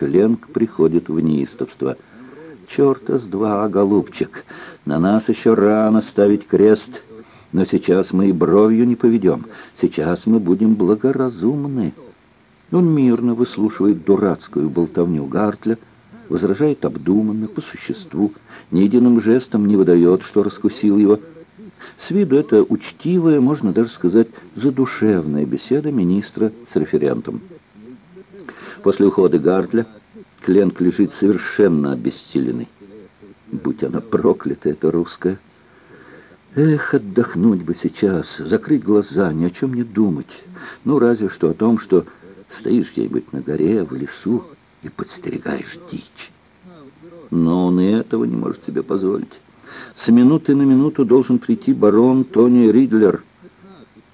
Кленк приходит в неистовство. «Черта с два, голубчик! На нас еще рано ставить крест, но сейчас мы и бровью не поведем. Сейчас мы будем благоразумны». Он мирно выслушивает дурацкую болтовню Гартля, возражает обдуманно, по существу, ни единым жестом не выдает, что раскусил его. С виду это учтивая, можно даже сказать, задушевная беседа министра с референтом. После ухода Гартля Кленк лежит совершенно обессиленный. Будь она проклята, эта русская. Эх, отдохнуть бы сейчас, закрыть глаза, ни о чем не думать. Ну, разве что о том, что стоишь ей-быть на горе, в лесу и подстерегаешь дичь. Но он и этого не может себе позволить. С минуты на минуту должен прийти барон Тони Ридлер.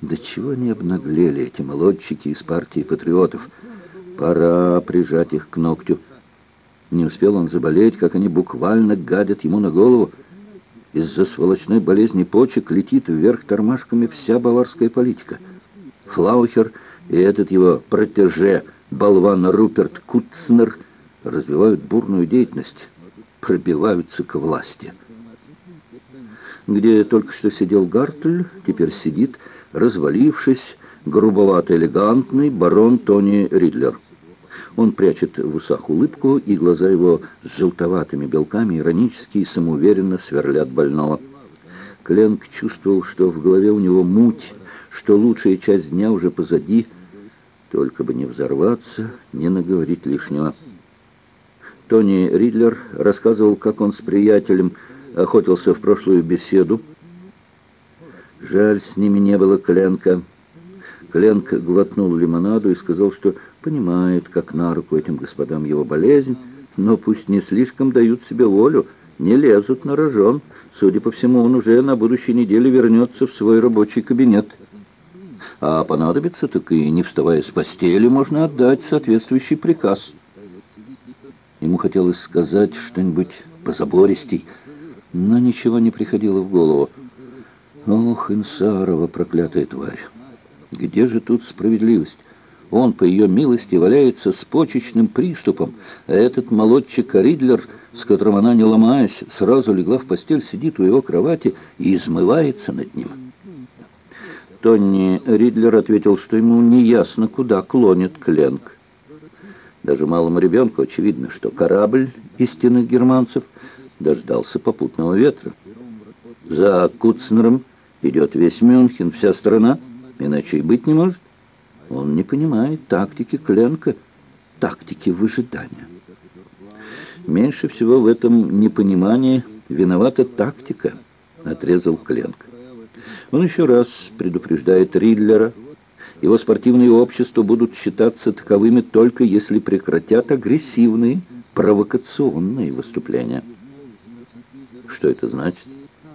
Да чего они обнаглели, эти молодчики из партии патриотов. Пора прижать их к ногтю. Не успел он заболеть, как они буквально гадят ему на голову. Из-за сволочной болезни почек летит вверх тормашками вся баварская политика. Флаухер и этот его протеже, болван Руперт Куцнер, развивают бурную деятельность, пробиваются к власти. Где только что сидел Гартль, теперь сидит, развалившись, грубовато-элегантный барон Тони Ридлер. Он прячет в усах улыбку, и глаза его с желтоватыми белками иронически и самоуверенно сверлят больного. Кленк чувствовал, что в голове у него муть, что лучшая часть дня уже позади, только бы не взорваться, не наговорить лишнего. Тони Ридлер рассказывал, как он с приятелем охотился в прошлую беседу. Жаль, с ними не было Кленка. Кленк глотнул лимонаду и сказал, что понимает, как на руку этим господам его болезнь, но пусть не слишком дают себе волю, не лезут на рожон. Судя по всему, он уже на будущей неделе вернется в свой рабочий кабинет. А понадобится, так и не вставая с постели, можно отдать соответствующий приказ. Ему хотелось сказать что-нибудь позабористей, но ничего не приходило в голову. Ох, Инсарова, проклятая тварь! Где же тут справедливость? Он, по ее милости, валяется с почечным приступом, а этот молодчик Ридлер, с которым она, не ломаясь, сразу легла в постель, сидит у его кровати и измывается над ним. Тони Ридлер ответил, что ему не ясно, куда клонит Кленк. Даже малому ребенку очевидно, что корабль истинных германцев дождался попутного ветра. За Куцнером идет весь Мюнхен, вся страна, иначе и быть не может. Он не понимает тактики Кленка, тактики выжидания. Меньше всего в этом непонимании виновата тактика, отрезал Кленк. Он еще раз предупреждает Риллера. Его спортивные общества будут считаться таковыми только если прекратят агрессивные, провокационные выступления. Что это значит?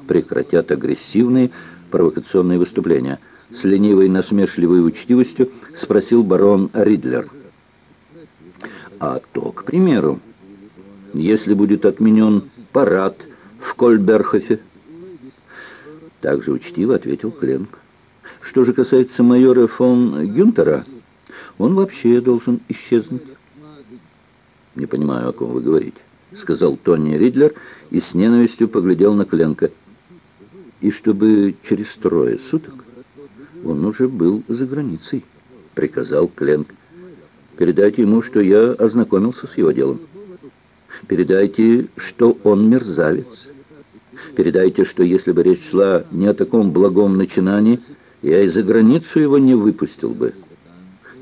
Прекратят агрессивные, провокационные выступления – с ленивой насмешливой учтивостью спросил барон Ридлер. А то, к примеру, если будет отменен парад в Кольберхофе, также учтиво ответил Кленк. Что же касается майора фон Гюнтера, он вообще должен исчезнуть. «Не понимаю, о ком вы говорите», — сказал Тони Ридлер и с ненавистью поглядел на Кленка. «И чтобы через трое суток он уже был за границей, приказал Кленк. Передайте ему, что я ознакомился с его делом. Передайте, что он мерзавец. Передайте, что если бы речь шла не о таком благом начинании, я и за границу его не выпустил бы.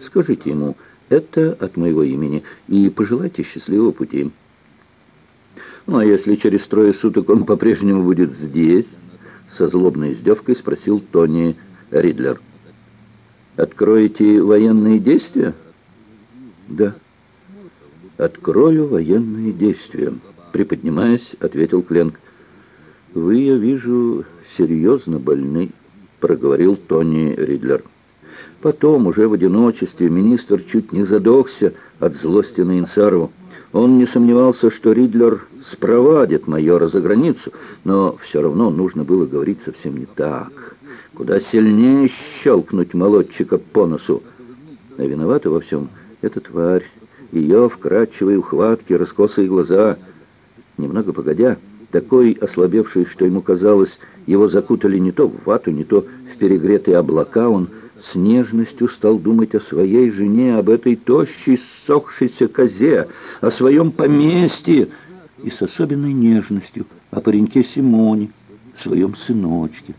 Скажите ему, это от моего имени, и пожелайте счастливого пути. Ну, а если через трое суток он по-прежнему будет здесь, со злобной издевкой спросил Тони Ридлер. «Откроете военные действия?» «Да». «Открою военные действия», — приподнимаясь, ответил Кленк. «Вы, я вижу, серьезно больны», — проговорил Тони Ридлер. Потом, уже в одиночестве, министр чуть не задохся от злости на Инсарову. Он не сомневался, что Ридлер спровадит майора за границу, но все равно нужно было говорить совсем не так. Куда сильнее щелкнуть молодчика по носу. А виновата во всем эта тварь, ее вкрадчивые ухватки, раскосые глаза. Немного погодя, такой ослабевший, что ему казалось, его закутали не то в вату, не то в перегретые облака, он с нежностью стал думать о своей жене, об этой тощей, ссохшейся козе, о своем поместье и с особенной нежностью о пареньке Симоне, своем сыночке.